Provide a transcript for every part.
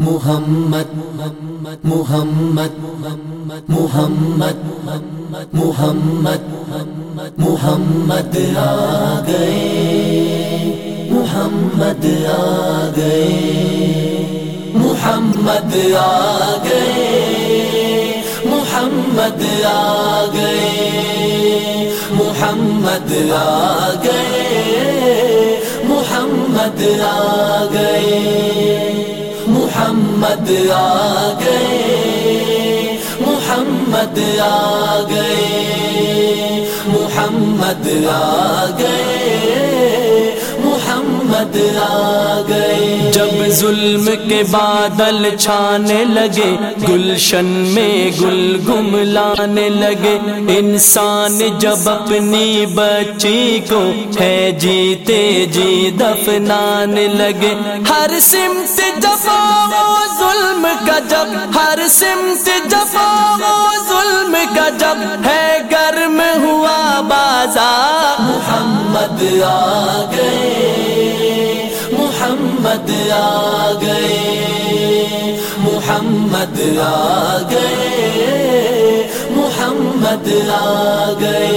محمد محمد محمد محمد محمد محمد محمد محمد محمد آ گئے، محمد آ گئے، محمد آ گئے، محمد آ گئے، محمد آ گئے، محمد آ گئے۔ محمد آ گئے محمد آ گئے محمد آ گئے۔ محمد آ گئے۔ جب ظلم کے بادل چھانے لگے گلشن میں گل گم لانے لگے۔ انسان جب اپنی بچی کو ہے جیتے جی دفنانے لگے۔ ہر سمت جب ظلم کا جب ہر سمت جب ظلم کا جب ہے گرم ہوا بازار۔ محمد آ گئے۔ محمد آ گئے، محمد آ گئے، محمد آ گئے،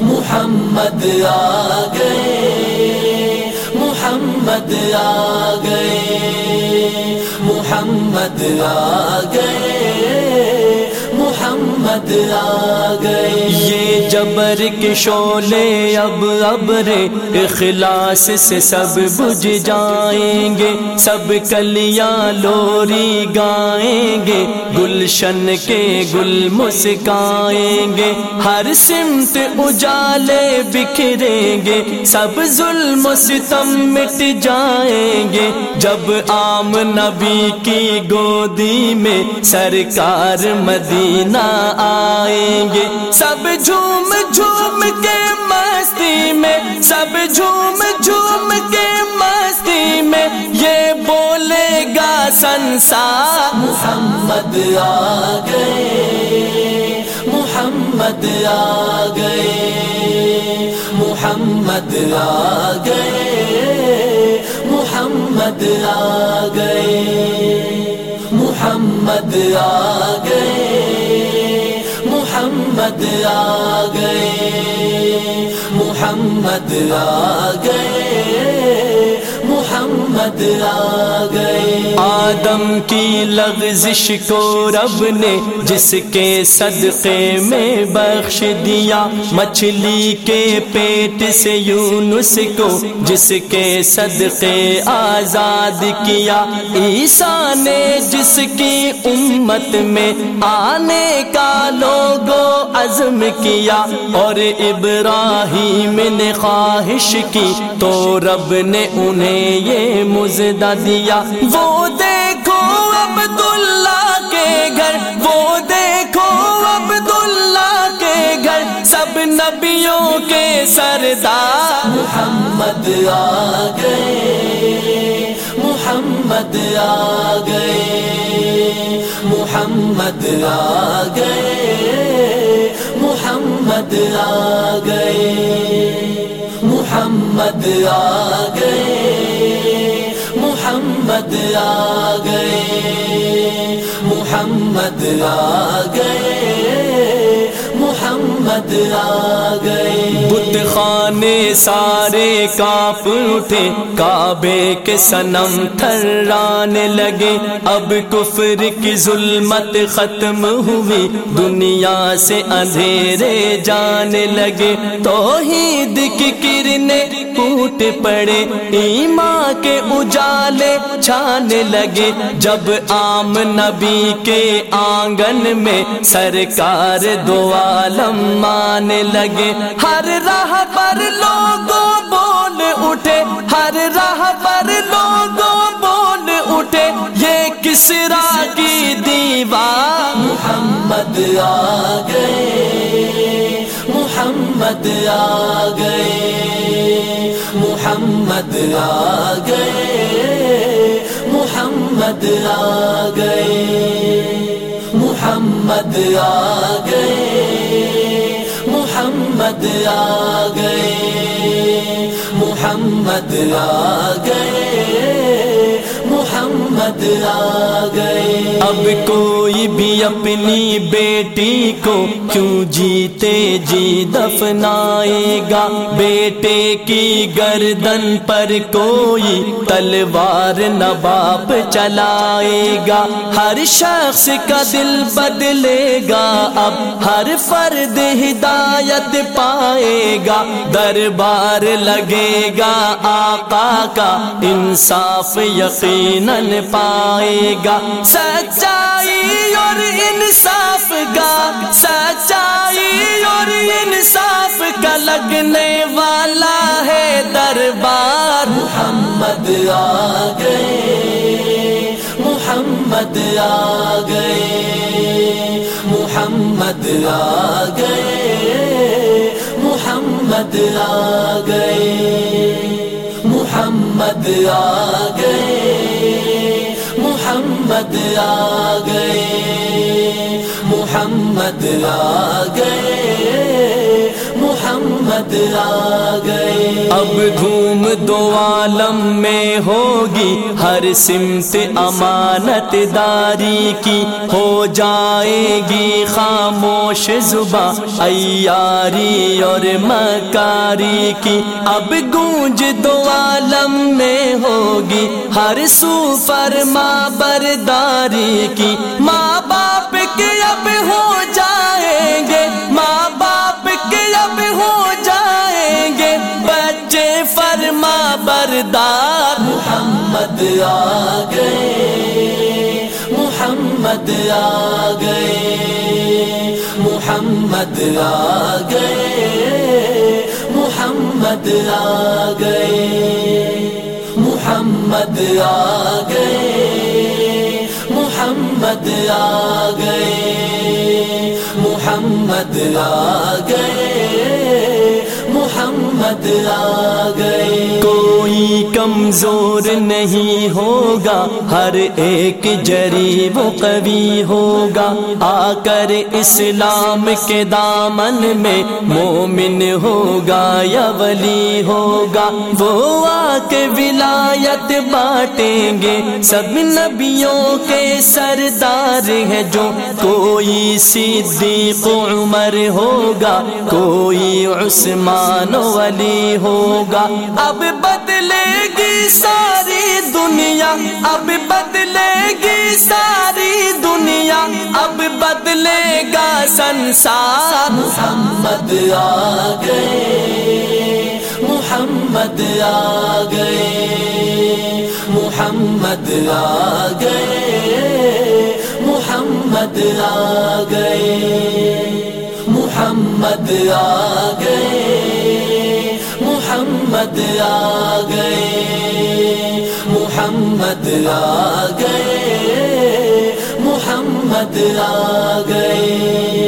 محمد آ گئے، محمد آ گئے، محمد آ گئے، محمد آ گئے۔ یہ جبر کے شولے اب ابرے اخلاص سے سب بجھ جائیں گے، سب کلیاں لوری گائیں گے، گلشن کے گل مسکائیں گے۔ ہر سمت اجالے بکھریں گے، سب ظلم و ستم مٹ جائیں گے۔ جب عام نبی کی گودی میں سرکار مدینہ آئیں گے، سب جھوم جھوم کے مستی میں، سب جھوم جھوم کے مستی میں، یہ بولے گا سنسار محمد آ گئے، محمد آ گئے، محمد آ گئے، محمد آ گئے، محمد آ گئے۔ محمد آ گئے محمد آ گئے محمد آ گئے۔ آدم کی لغزش کو رب نے جس کے صدقے میں بخش دیا، مچھلی کے پیٹ سے یونس کو جس کے صدقے آزاد کیا۔ عیسیٰ نے جس کی امت میں آنے کا لوگو عزم کیا، اور ابراہیم نے خواہش کی تو رب نے انہیں یہ مزدہ دیا وہ دیکھو عبداللہ کے گھر، وہ دیکھو عبداللہ کے گھر، سب نبیوں کے سردار۔ محمد آ گئے، محمد آ گئے، محمد آ گئے، محمد آ گئے، محمد آ گئے۔ محمد آ گئے، محمد آ گئے، محمد آ گئے۔ بت خانے سارے کاپ اٹھے، کعبے کے سنم تھرانے لگے۔ اب کفر کی ظلمت ختم ہوئی، دنیا سے اندھیرے جانے لگے۔ توحید کی کرنے ٹوٹ پڑے، ایمان کے اجالے چھانے لگے۔ جب عام نبی کے آنگن میں سرکار دو عالم مانے لگے، ہر راہ پر لوگوں بول اٹھے۔ ہر راہ پر لوگوں بول اٹھے۔ یہ کس راہ کی دیوار محمد آ گئے، محمد آ گئے۔ محمد آ گئے، محمد آ گئے، محمد آ گئے، محمد آ گئے، محمد آ گئے۔ محمد آ گئے۔ اب کوئی بھی اپنی بیٹی کو کیوں جیتے جی دفنائے گا؟ بیٹے کی گردن پر کوئی تلوار نباب چلائے گا۔ ہر شخص کا دل بدلے گا۔ اب ہر فرد ہدایت پائے گا۔ دربار لگے گا آقا کا انصاف یقیناً پائے گا۔ سچائی اور انصاف گا سچائی اور انصاف کا لگنے والا ہے دربار۔ محمد آ گئے۔ محمد آ گئے۔ محمد آ گئے۔ محمد آ گئے۔ محمد آ گئے محمد آ گئے محمد آ گئے محمد آ گئے۔ اب دھوم دو عالم میں ہوگی، ہر سمت امانت داری کی۔ ہو جائے گی خاموش زباں ایاری اور مکاری کی۔ اب گونج دو عالم میں ہوگی، ہر سو فرما برداری کی۔ ماں باپ کے اب ہو جائیں گے، ماں باپ کے اب ہو بردار محمد آ گئے. محمد آ گئے. محمد آ گئے. محمد آ گئے. محمد آ گئے. محمد آ گئے. محمد آ گئے. محمد آ گئے. کمزور نہیں ہوگا، ہر ایک جریب و قوی ہوگا۔ آ کر اسلام کے دامن میں مومن ہوگا یا ولی ہوگا۔ وہ آ کے ولایت بانٹیں گے۔ سب نبیوں کے سردار ہے جو کوئی صدیق عمر ہوگا، کوئی عثمان ولی ہوگا۔ اب بدلے گی ساری دنیا، اب بدلے گی ساری دنیا۔ اب بدلے گا سنسار۔ محمد آ گئے، محمد آ گئے، محمد آ گئے، محمد آ گئے، محمد آ گئے۔ محمد آ گئے محمد آ گئے محمد آ گئے۔